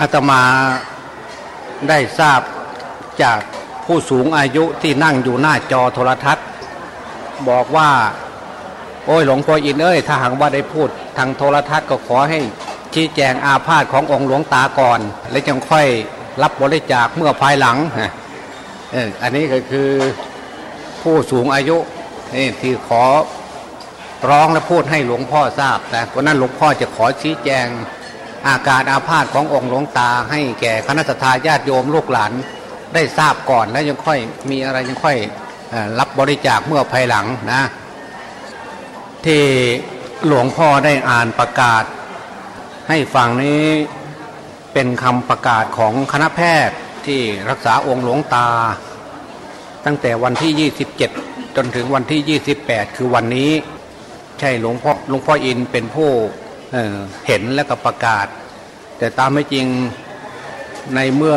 อาตมาได้ทราบจากผู้สูงอายุที่นั่งอยู่หน้าจอโทรทัศน์ บอกว่า โอ้ยหลวงพ่ออินเอ้ยถ้าหากว่าได้พูดทางโทรทัศน์ก็ขอให้ชี้แจงอาพาธขององค์หลวงตาก่อน แล้วจึงค่อยรับบริจาคเมื่อภายหลังเอออันนี้ก็คือผู้สูงอายุนี่ที่ขอร้องและพูดให้หลวงพ่อทราบนะเพราะนั้นหลวงพ่อจะขอชี้แจง อาการอาพาธขององค์หลวงตา ให้แก่คณะทาญาติโยมลูกหลานได้ทราบก่อนแล้วยังค่อยมีอะไรยังค่อยรับบริจาคเมื่อภายหลังนะที่หลวงพ่อได้อ่านประกาศ ให้ฟังนี้เป็นคำประกาศของคณะแพทย์ที่รักษาองค์หลวงตา ตั้งแต่วันที่ 27 จนถึงวันที่ 28 คือวันนี้ ใช่หลวงพ่อหลวงพ่ออินเป็นผู้ เเห็นและก็ประกาศ แต่ตามไม่จริงในเมื่อ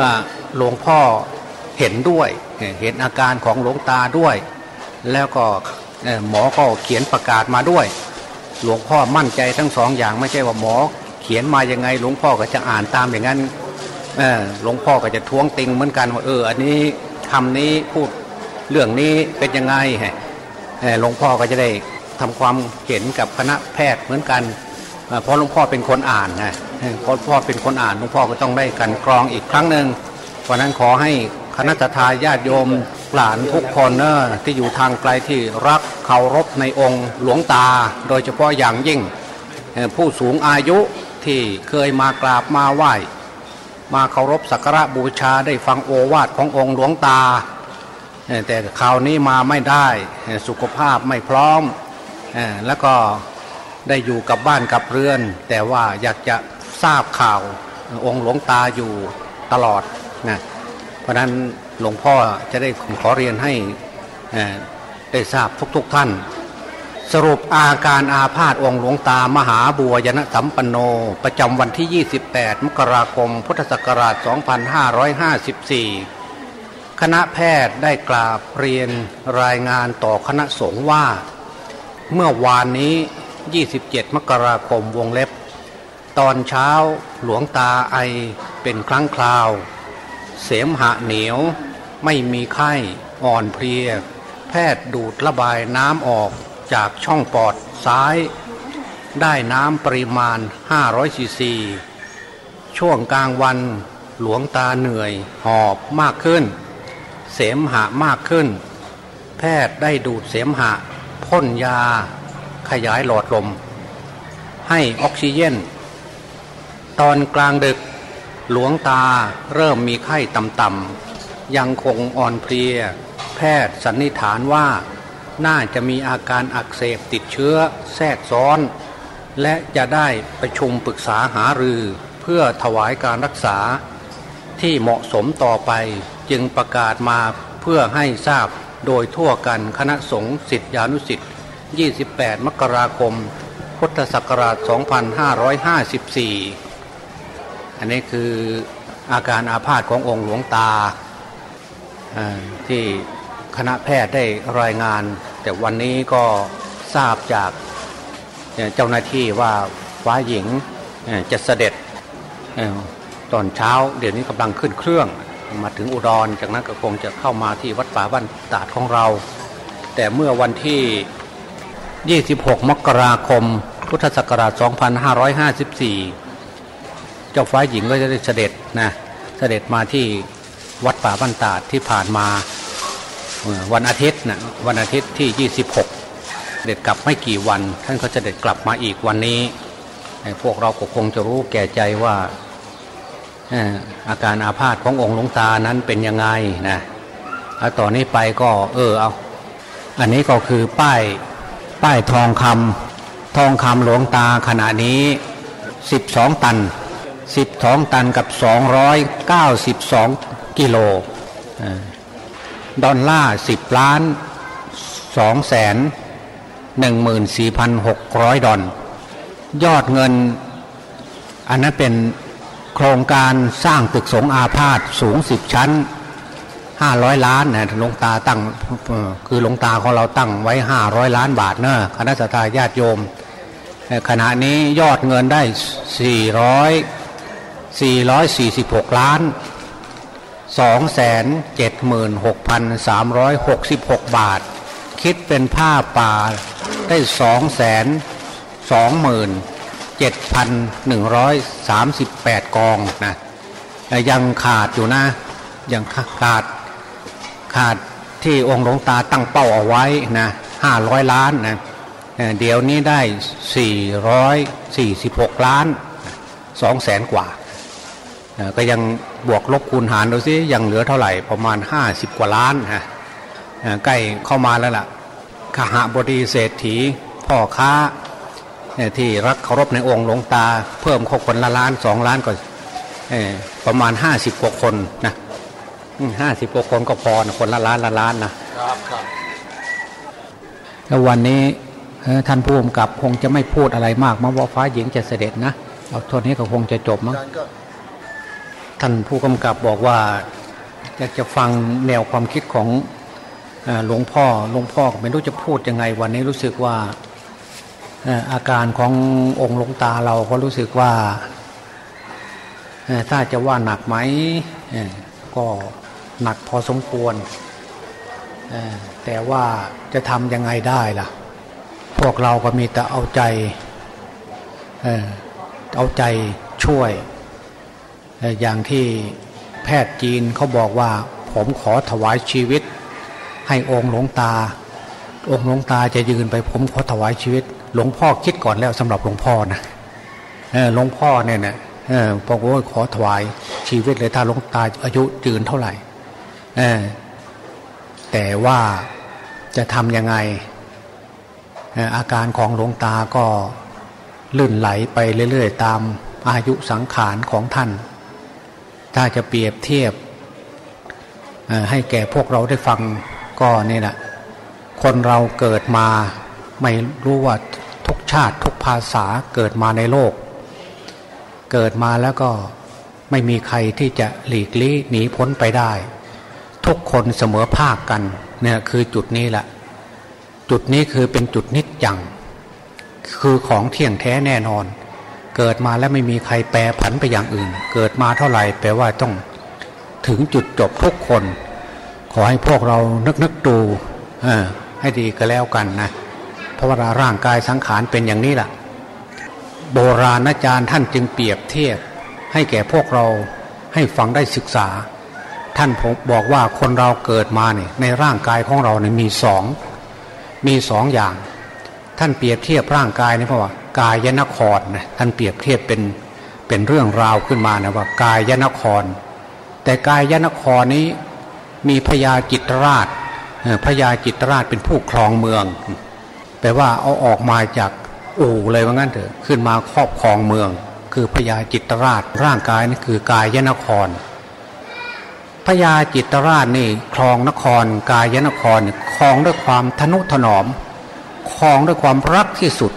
หลวงพ่อเห็นด้วย เห็นอาการของหลวงตาด้วย แล้วก็หมอก็เขียนประกาศมาด้วย หลวงพ่อมั่นใจทั้งสองอย่างไม่ใช่ว่าหมอ เขียนมายังไงหลวงพ่อก็จะอ่านตามอย่างนั้นหลวงพ่อก็จะท้วงติงเหมือนกันว่าเอออันนี้คำนี้พูดเรื่องนี้เป็นยังไงหลวงพ่อก็จะได้ทำความเห็นกับคณะแพทย์เหมือนกัน เพราะหลวงพ่อเป็นคนอ่านนะเพราะพ่อเป็นคนอ่านหลวงพ่อก็ต้องได้กันกรองอีกครั้งหนึ่งเพราะนั้นขอให้คณะทาญาติโยมหลานทุกคนเนอร์ที่อยู่ทางไกลที่รักเคารพในองค์หลวงตา โดยเฉพาะอย่างยิ่ง ผู้สูงอายุที่เคยมากราบมาไหว้ มาเคารพสักการะบูชาได้ฟังโอวาทขององค์หลวงตา แต่คราวนี้มาไม่ได้สุขภาพไม่พร้อมแล้วก็ ได้อยู่กับบ้านกับเรือน แต่ว่าอยากจะทราบข่าวองค์หลวงตาอยู่ตลอดนะเพราะนั้นหลวงพ่อจะได้ขอเรียนให้ได้ทราบทุกๆทท่าน สรุปอาการอาพาธองค์หลวงตามหาบัวยนสัมปันโน ประจำวันที่ 28 มกราคม พุทธศักราช 2554 คณะแพทย์ได้กราบเรียนรายงานต่อคณะสงฆ์ว่า เมื่อวานนี้ 27 มกราคมวงเล็บ ตอนเช้าหลวงตาไอเป็นครั้งคราว เสมหะเหนียวไม่มีไข้อ่อนเพลีย แพทย์ดูดระบายน้ำออกจากช่องปอดซ้าย ได้น้ำปริมาณ 500ซีซีช่วงกลางวันหลวงตาเหนื่อยหอบมากขึ้น เสมหะมากขึ้น แพทย์ได้ดูดเสมหะ พ่นยา ขยายหลอดลม ให้ออกซิเจนตอนกลางดึกหลวงตาเริ่มมีไข้ต่ำๆยังคงอ่อนเพลีย แพทย์สันนิษฐานว่า น่าจะมีอาการอักเสบติดเชื้อแทรกซ้อน และจะได้ประชุมปรึกษาหารือเพื่อถวายการรักษาที่เหมาะสมต่อไปจึงประกาศมาเพื่อให้ทราบโดยทั่วกันคณะสงฆ์สิทธิานุสิทธิ์ 28 มกราคม พุทธศักราช 2554 อันนี้คืออาการอาพาธขององค์หลวงตาที่คณะแพทย์ได้รายงาน แต่วันนี้ก็ทราบจากเจ้าหน้าที่ว่าฟ้าหญิงจะเสด็จตอนเช้า เดี๋ยวนี้กำลังขึ้นเครื่องมาถึงอุดร จากนั้นก็คงจะเข้ามาที่วัดป่าบ้านตาดของเรา แต่เมื่อวันที่ 26 มกราคม พุทธศักราช 2554 เจ้าฟ้าหญิงก็จะได้เสด็จนะเสด็จมาที่วัดป่าบ้านตาดที่ผ่านมาวันอาทิตย์นะวันอาทิตย์ที่ 26เด็ดกลับไม่กี่วัน ท่านก็จะเด็ดกลับมาอีกวันนี้ พวกเราก็คงจะรู้แก่ใจว่าอาการอาพาธขององค์หลวงตานั้นเป็นยังไงนะต่อนนี้ไปก็เออเอา อันนี้ก็คือป้าย ป้ายทองคำทองคำหลวงตาขณะนี้ 12 ตัน 12 ตันกับ 292 กิโลดอลลาร์ 10 ล้าน 2 แสน 14,600 ดอลยอดเงิน อันนั้นเป็นโครงการสร้างตึกสงอาพาธสูงสิบชั้น ห้าร้อยล้านนะหลวงตาตั้งคือหลวงตาของเราตั้งไว้ห้าร้อยล้านบาทเนะคณะสัตยาติโยม ขณะนี้ยอดเงินได้สี่ร้อยสี่ร้อยสี่สิบหกล้านสองแสนเจ็ดหมื่นหกพันสามร้อยหกสิบหกบาท คิดเป็นผ้าป่าได้สองแสนสองหมื่นเจ็ดพันหนึ่งร้อยสามสิบแปดกองนะยังขาดอยู่นะยังขาด ที่องค์หลวงตาตั้งเป้าเอาไว้นะ500ล้านนะเดี๋ยวนี้ได้446ล้าน2แสนกว่า ก็ยังบวกลบคูณหารดูซิยังเหลือเท่าไหร่ประมาณ50กว่าล้านฮะใกล้เข้ามาแล้วล่ะขหบดีเศรษฐีพ่อค้าที่รักเคารพในองค์หลวงตา เพิ่มคนละล้านสองล้านก็ประมาณ50กว่าคนนะ ห้าสิบกว่าคนก็พอนะคนละล้านละล้านนะครับครับแล้ววันนี้ท่านผู้กำกับคงจะไม่พูดอะไรมากมาว่าฟ้าหญิงจะเสด็จนะเอาทนนี้ก็คงจะจบมั้งท่านผู้กำกับบอกว่าอยากจะฟังแนวความคิดของหลวงพ่อหลวงพ่อไม่รู้จะพูดยังไง วันนี้รู้สึกว่าอาการขององค์หลวงตาเราก็รู้สึกว่าถ้าจะว่าหนักไหมก็ หนักพอสมควร แต่ว่าจะทำยังไงได้ล่ะ พวกเราก็มีแต่เอาใจเอาใจช่วย อย่างที่แพทย์จีนเขาบอกว่า ผมขอถวายชีวิต ให้องค์หลวงตา องค์หลวงตาจะยืนไป ผมขอถวายชีวิต หลวงพ่อคิดก่อนแล้วสำหรับหลวงพ่อนะหลวงพ่อเนี่ยนะบอกว่าขอถวายชีวิตเลยถ้าหลวงตาอายุยืนเท่าไหร่ แต่ว่าจะทำยังไง อาการของหลวงตาก็ลื่นไหลไปเรื่อยๆ ตามอายุสังขารของท่าน ถ้าจะเปรียบเทียบให้แก่พวกเราได้ฟังก็นี่แหละคนเราเกิดมาไม่รู้ว่าทุกชาติทุกภาษาเกิดมาในโลก เกิดมาแล้วก็ไม่มีใครที่จะหลีกลี่หนีพ้นไปได้ ทุกคนเสมอภาคกันเนี่ยคือจุดนี้แหละจุดนี้คือเป็นจุดนิจจัง คือของเที่ยงแท้แน่นอน เกิดมาแล้วไม่มีใครแปรผันไปอย่างอื่น เกิดมาเท่าไหร่แปลว่าต้องถึงจุดจบทุกคน ขอให้พวกเรานึกนึกดูให้ดีก็แล้วกันนะเพราะว่าร่างกายสังขารเป็นอย่างนี้แหละโบราณอาจารย์ท่านจึงเปรียบเทียบ ให้แก่พวกเราให้ฟังได้ศึกษา ท่านบอกว่าคนเราเกิดมาเนี่ยในร่างกายของเราเนี่ยมีสองมีสองอย่าง ท่านเปรียบเทียบร่างกายนี่เพราะว่ากายยนครนะท่านเปรียบเทียบเป็นเป็นเรื่องราวขึ้นมานะว่ากายยนคร แต่กายยนครนี้มีพญาจิตราชพญาจิตราชเป็นผู้ครองเมืองแปลว่าเอาออกมาจากอู่เลยว่างั้นเถอะขึ้นมาครอบครองเมือง คือพญาจิตราชร่างกายนี่คือกายยนคร พญาจิตรราชนี่คลองนคร กายนครคลองด้วยความทนุถนอมคลองด้วยความรักที่สุด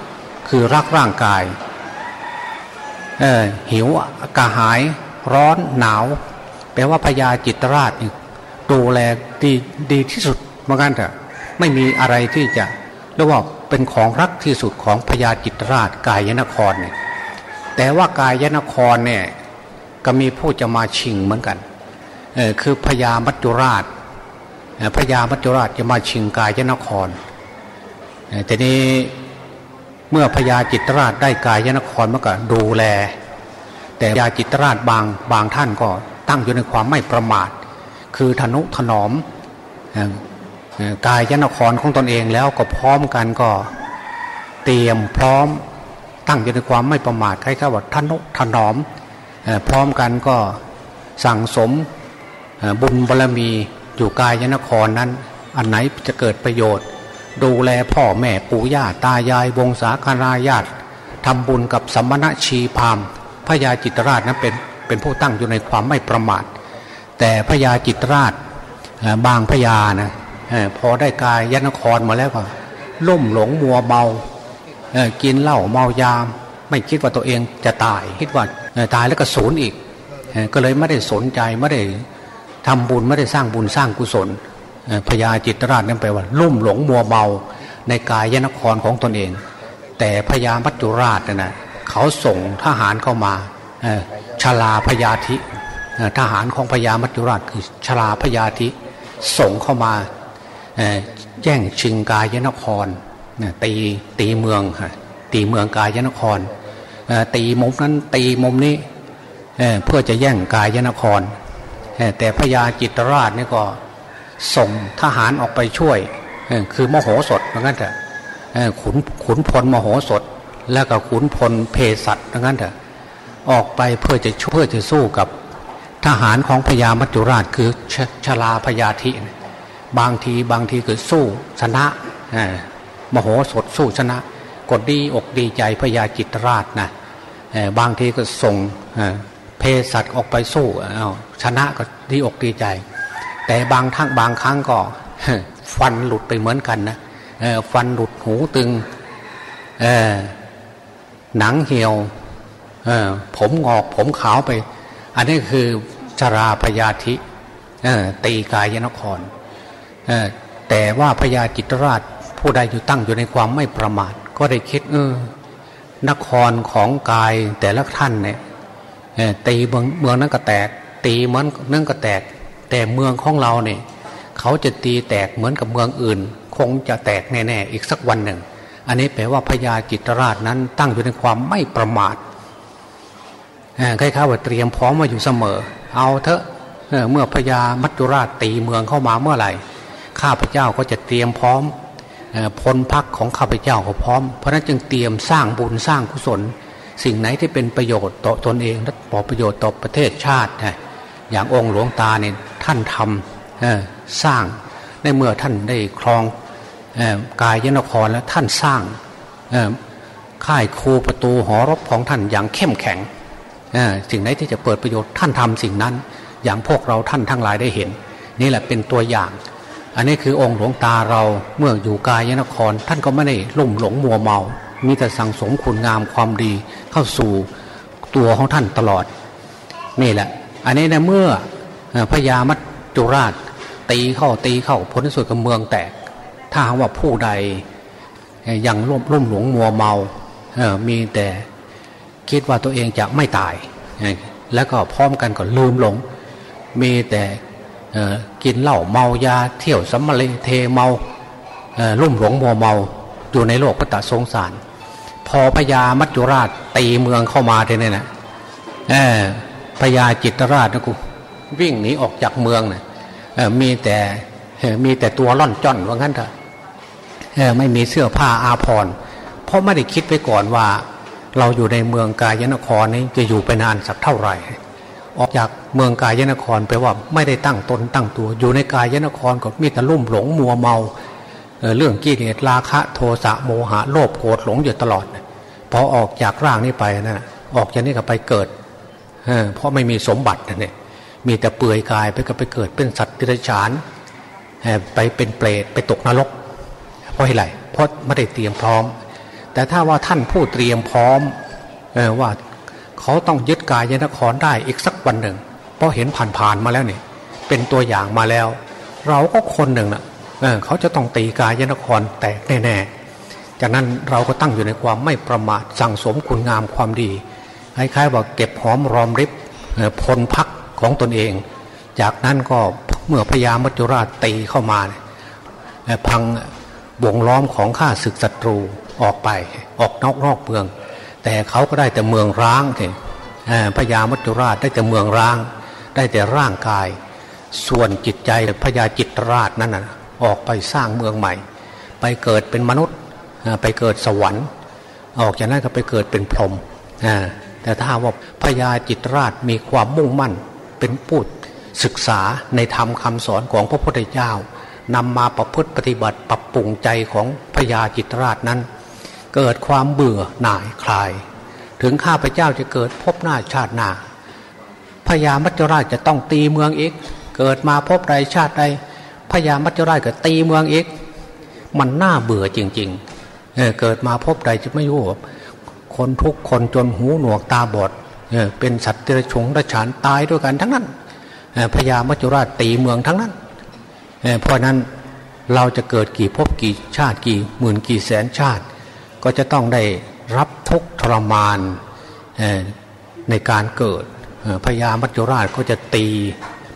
คือรักร่างกายเออหิวกระหายร้อนหนาวแปลว่าพญาจิตรราชนี่ดูแลดีดีที่สุดเหมือนกันเถอะไม่มีอะไรที่จะเรียกว่าเป็นของรักที่สุดของพญาจิตรราชกายนครเนี่ยแต่ว่ากายนครเนี่ยก็มีผู้จะมาชิงเหมือนกัน คือพญามัจจุราชพญามัจจุราชจะมาชิงกายนครแต่นี้เมื่อพญาจิตรราชได้กายนครมาก็ดูแล แต่พญาจิตรราชบางบางท่านก็ตั้งอยู่ในความไม่ประมาท คือธนุถนอมกายนครของตนเองแล้วก็พร้อมกันก็เตรียมพร้อมตั้งอยู่ในความไม่ประมาทใครๆว่าธนุถนอมพร้อมกันก็สั่งสม บุญบารรมีอยู่กายยนครนั้น อันไหนจะเกิดประโยชน์ ดูแลพ่อแม่ปู่ย่าตายายวงศาคณาญาติทำบุญกับสัมมณชีพามพระยาจิตราชนั้นเป็นเป็นผู้ตั้งอยู่ในความไม่ประมาท แต่พระยาจิตราชบางพระยานะพอได้กายยนครมาแล้วก็ล่มหลงมัวเมากินเหล้าเมายามไม่คิดว่าตัวเองจะตาย คิดว่าตายแล้วก็สูญอีก ก็เลยไม่ได้สนใจไม่ได้ ทำบุญไม่ได้สร้างบุญสร้างกุศลพญาจิตรราชนั่นแปลว่า ลุ่มหลงมัวเมาในกายยนครของตนเอง แต่พญามัจจุราชนะเขาส่งทหารเข้ามาชลาพยาธิทหารของพญามัจจุราชคือชลาพยาธิส่งเข้ามาแย่งชิงกายยนครตีตีเมืองตีเมืองกายยนครตีมุมนั้นตีมุมนี้เพื่อจะแย่งกายนคร แต่พญาจิตรราชนี่ก็ส่งทหารออกไปช่วย คือมโหสถเหมือนกันเถอะขุนขุนพลมโหสถ แล้วก็ขุนพลเพศัตเหมือนกันเถอะออกไปเพื่อจะช่วยจะสู้กับทหารของพญามัจจุราชคือชชลาพญาธิ บางทีบางทีคือสู้ชนะมโหสถสู้ชนะกดดีอกดีใจพญาจิตราชนะบางทีก็ส่ง เพศัตออกไปสู้อาชนะก็ดีอกดีใจ แต่บางทั้งบางครั้งก็ฟันหลุดไปเหมือนกันนะฟันหลุดหูตึงหนังเหี่ยวผมงอกผมขาวไป อันนี้คือชราพยาธิตีกายนครแต่ว่าพญาจิตราชผู้ใดอยู่ตั้งอยู่ในความไม่ประมาท ก็ได้คิดเออนครของกายแต่ละท่านเนี่ย ตีเมืองเมืองนั้นก็แตก ตีเหมือนนั่นก็แตก แต่เมืองของเราเนี่ยเขาจะตีแตกเหมือนกับเมืองอื่น คงจะแตกแน่ๆอีกสักวันหนึ่ง อันนี้แปลว่าพญาจิตราชนั้นตั้งอยู่ในความไม่ประมาทคล้ายๆว่าเตรียมพร้อมมาอยู่เสมอ เอาเถอะเมื่อพญามัจจุราชตีเมืองเข้ามาเมื่อไหร่ ข้าพเจ้าก็จะเตรียมพร้อมพลพักของข้าพเจ้าก็พร้อม เพราะนั้นจึงเตรียมสร้างบุญสร้างกุศล สิ่งไหนที่เป็นประโยชน์ต่อตนเองและต่อประโยชน์ต่อประเทศชาติอย่างองค์หลวงตาเนี่ยท่านทำสร้างในเมื่อท่านได้ครองกายยนครแล้วท่านสร้างค่ายครูประตูหอรบของท่านอย่างเข้มแข็งสิ่งไหนที่จะเปิดประโยชน์ท่านทำสิ่งนั้น อย่างพวกเราท่านทั้งหลายได้เห็น นี่แหละเป็นตัวอย่าง อันนี้คือองค์หลวงตาเราเมื่ออยู่กายนคร ท่านก็ไม่ได้ลุ่มหลงมัวเมา มีแต่สั่งสมคุณงามความดีเข้าสู่ตัวของท่านตลอด นี่แหละ อันนี้นะเมื่อพญามัจจุราชตีเข้าตีเข้าพ้นสุดกับเมืองแตก ถ้าหากว่าผู้ใดยังร่มร่มหลงมัวเมาเอมีแต่คิดว่าตัวเองจะไม่ตาย แล้วก็พร้อมกันก็ลืมหลง มีแต่กินเหล้าเมายาเที่ยวสัมมาเลเทเมาลุ่มหลงมัวเมาอยู่ในโลกพระตสงสาร พอพญามัจจุราชตีเมืองเข้ามาเนี่ยนะพญาจิตรราชนะกูวิ่งหนีออกจากเมืองนะมีแต่มีแต่ตัวล่อนจ้อนว่างั้นเถอะไม่มีเสื้อผ้าอาภรณ์เพราะไม่ได้คิดไปก่อนว่า เราอยู่ในเมืองกายนครนี้จะอยู่ไปนานสักเท่าไหร่ ออกจากเมืองกายนครไปว่าไม่ได้ตั้งตนตั้งตัว อยู่ในกายนครก็มีแต่ลุ่มหลงมัวเมา เรื่องกิเลสราคะโทสะโมหะโลภโกรธหลงอยู่ตลอดพอออกจากร่างนี้ไปนะออกจากนี้ก็ไปเกิดเพราะไม่มีสมบัติเนี่ยมีแต่เปื่อยกายไปก็ไปเกิดเป็นสัตว์ติรฉานไปเป็นเปรตไปตกนรก เพราะอะไรเพราะไม่ได้เตรียมพร้อม แต่ถ้าว่าท่านผู้เตรียมพร้อมว่าเขาต้องยึดกายนครได้อีกสักวันหนึ่งเพราะเห็นผ่านๆมาแล้วเนี่ยเป็นตัวอย่างมาแล้ว เราก็คนหนึ่งนะ่ะ เขาจะต้องตีกายนครแตกแน่ๆ จากนั้นเราก็ตั้งอยู่ในความไม่ประมาทสั่งสมคุณงามความดีคล้ายๆว่าเก็บหอมรอมริบพลพักของตนเอง จากนั้นก็เมื่อพญามัจจุราชตีเข้ามาพังวงล้อมของข้าศึกศัตรูออกไปออกนอกนอกเมือง แต่เขาก็ได้แต่เมืองร้างเองพญามัจจุราชได้แต่เมืองร้าง ได้แต่ร่างกาย ส่วนจิตใจพญาจิตราชนั้นนะ ออกไปสร้างเมืองใหม่ ไปเกิดเป็นมนุษย์ไปเกิดสวรรค์ ออกจากนั้นก็ไปเกิดเป็นพรหมแต่ถ้าว่าพญาจิตราชมีความมุ่งมั่นเป็นพูดศึกษาในธรรมคำสอนของพระพุทธเจ้านำมาประพฤติปฏิบัติปรับปรุงใจของพญาจิตราชนั้น เกิดความเบื่อหน่ายคลาย ถึงข้าพเจ้าจะเกิดพบหน้าชาติหน้าพญามัจจุราชจะต้องตีเมืองอีกเกิดมาพบใดชาติใด พญามัจจุราชก็ตีเมืองอีก มันน่าเบื่อจริง ๆเเกิดมาพบใดจะไม่รู้คนทุกคนจนหูหนวกตาบอดเเป็นสัตว์เดรัจฉงระฉานตายด้วยกันทั้งนั้นพญามัจจุราชตีเมืองทั้งนั้นเพราะนั้นเราจะเกิดกี่พบกี่ชาติกี่หมื่นกี่แสนชาติ ก็จะต้องได้รับทุกทรมานในการเกิดพญามัจจุราชก็จะตี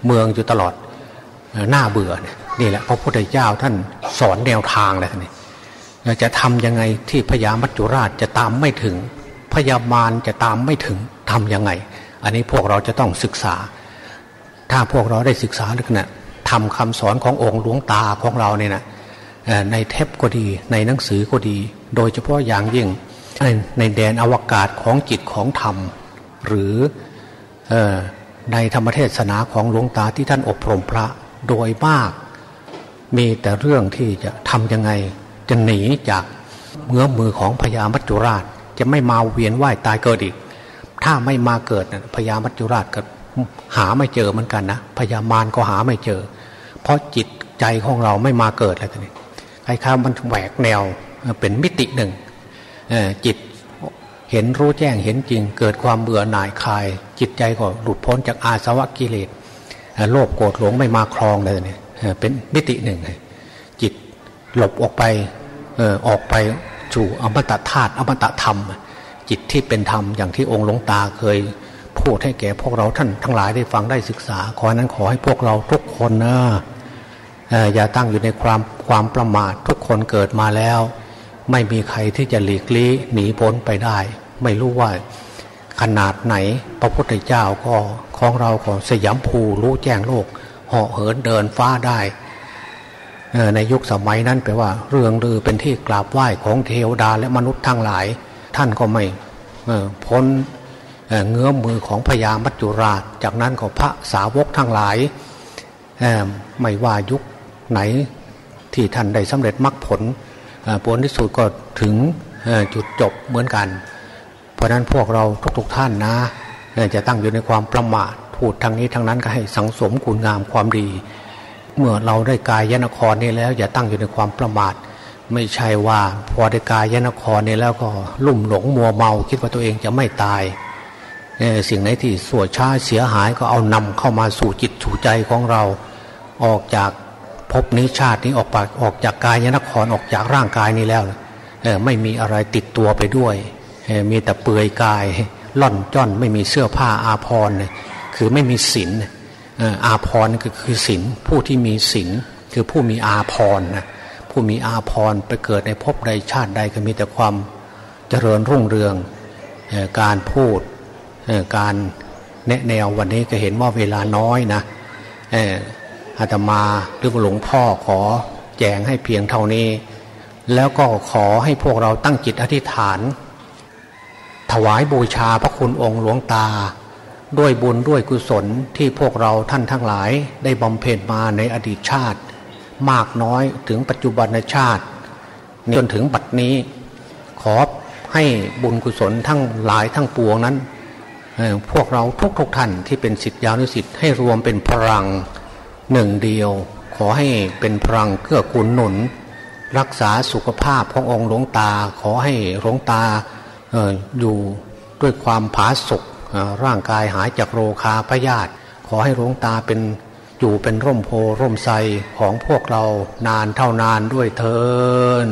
เมืองอยู่ตลอดหน้าเบื่อนี่ นี่แหละพระพุทธเจ้าท่านสอนแนวทางเลยนี่จะทำยังไงที่พญามัจจุราชจะตามไม่ถึง พญามารจะตามไม่ถึงทำยังไง อันนี้พวกเราจะต้องศึกษา ถ้าพวกเราได้ศึกษาลึกนะทำคำสอนขององค์หลวงตาของเราเนี่ยนะในเทปก็ดีในหนังสือก็ดี โดยเฉพาะอย่างยิ่งในแดนอวกาศของจิตของธรรม หรือในธรรมเทศนาของหลวงตาที่ท่านอบรมพระโดยมาก มีแต่เรื่องที่จะทำยังไง จะหนีจากเงื้อมือของพญามัจจุราช จะไม่มาเวียนว่ายตายเกิดอีก ถ้าไม่มาเกิดพญามัจจุราชก็หาไม่เจอเหมือนกันนะพญามารก็หาไม่เจอ เพราะจิตใจของเราไม่มาเกิดอะไรตัวนี้ใครข้ามันแหวกแนวเป็นมิติหนึ่งจิตเห็นรู้แจ้งเห็นจริง เกิดความเบื่อหน่ายคลาย จิตใจก็หลุดพ้นจากอาสวะกิเลสโลภโกรธหลงไม่มาครองเลยเนี่ย เป็นมิติหนึ่ง จิตหลบออกไปออกไปสู่อมตะธาตุอมตะธรรม จิตที่เป็นธรรมอย่างที่องค์หลวงตาเคยพูดให้แก่พวกเราท่านทั้งหลายได้ฟังได้ศึกษา ขอนั้นขอให้พวกเราทุกคนนะอย่าตั้งอยู่ในความความประมาททุกคนเกิดมาแล้ว ไม่มีใครที่จะหลีกลี่หนีพ้นไปได้ ไม่รู้ว่าขนาดไหนพระพุทธเจ้าก็ของเราของสยามภูรู้แจ้งโลก เหาะเหินเดินฟ้าได้ในยุคสมัยนั้นแปลว่า เรื่องลือเป็นที่กราบไหว้ของเทวดาและมนุษย์ทั้งหลาย ท่านก็ไม่พ้นเงื้อมมือของพญามัจจุราช จากนั้นก็พระสาวกทั้งหลาย ไม่ว่ายุคไหนที่ท่านได้สำเร็จมรรคผลผลที่สุดก็ถึงจุดจบเหมือนกัน เพราะนั้นพวกเราทุกๆท่านนะจะตั้งอยู่ในความประมาท พูดทางนี้ทางนั้นก็ให้สังสมคุณงามความดี เมื่อเราได้กายยนครนี้แล้ว อย่าตั้งอยู่ในความประมาท ไม่ใช่ว่าพอได้กายยนครนี้แล้วก็ลุ่มหลงมัวเมา คิดว่าตัวเองจะไม่ตายสิ่งไหนที่ส่วช้าเสียหายก็เอานำเข้ามาสู่จิตสู่ใจของเรา ออกจากภพนี้ชาตินี้ออกปากออกจากกายยนครออกจากร่างกายนี้แล้วไม่มีอะไรติดตัวไปด้วยมีแต่เปลือยกายล่อนจ้อนไม่มีเสื้อผ้าอาภรณ์ คือไม่มีศีลอาภรณ์ก็คือศีลผู้ที่มีศีลคือผู้มีอาภรณ์นะผู้มีอาภรณ์ไปเกิดในภพใดชาติใดก็มีแต่ความเจริญรุ่งเรืองการพูดการแนะแนววันนี้ก็เห็นว่าเวลาน้อยนะอาตมาหรือหลวงพ่อขอแจงให้เพียงเท่านี้ แล้วก็ขอให้พวกเราตั้งจิตอธิษฐาน ถวายบูชาพระคุณองค์หลวงตา ด้วยบุญด้วยกุศลที่พวกเราท่านทั้งหลายได้บำเพ็ญมาในอดีตชาติ มากน้อยถึงปัจจุบันชาติจนถึงบัดนี้ ขอให้บุญกุศลทั้งหลายทั้งปวงนั้น พวกเราทุกทุกท่านที่เป็นสิทธิยานุสิทธิ์ให้รวมเป็นพลังหนึ่งเดียว ขอให้เป็นพลังเกื้อกูลหนุน รักษาสุขภาพขององค์หลวงตา ขอให้หลวงตาอยู่ด้วยความผาสุก ร่างกายหายจากโรคาพยาธิขอให้หลวงตาเป็นอยู่เป็นร่มโพร่มไทรของพวกเรานานเท่านานด้วยเทิน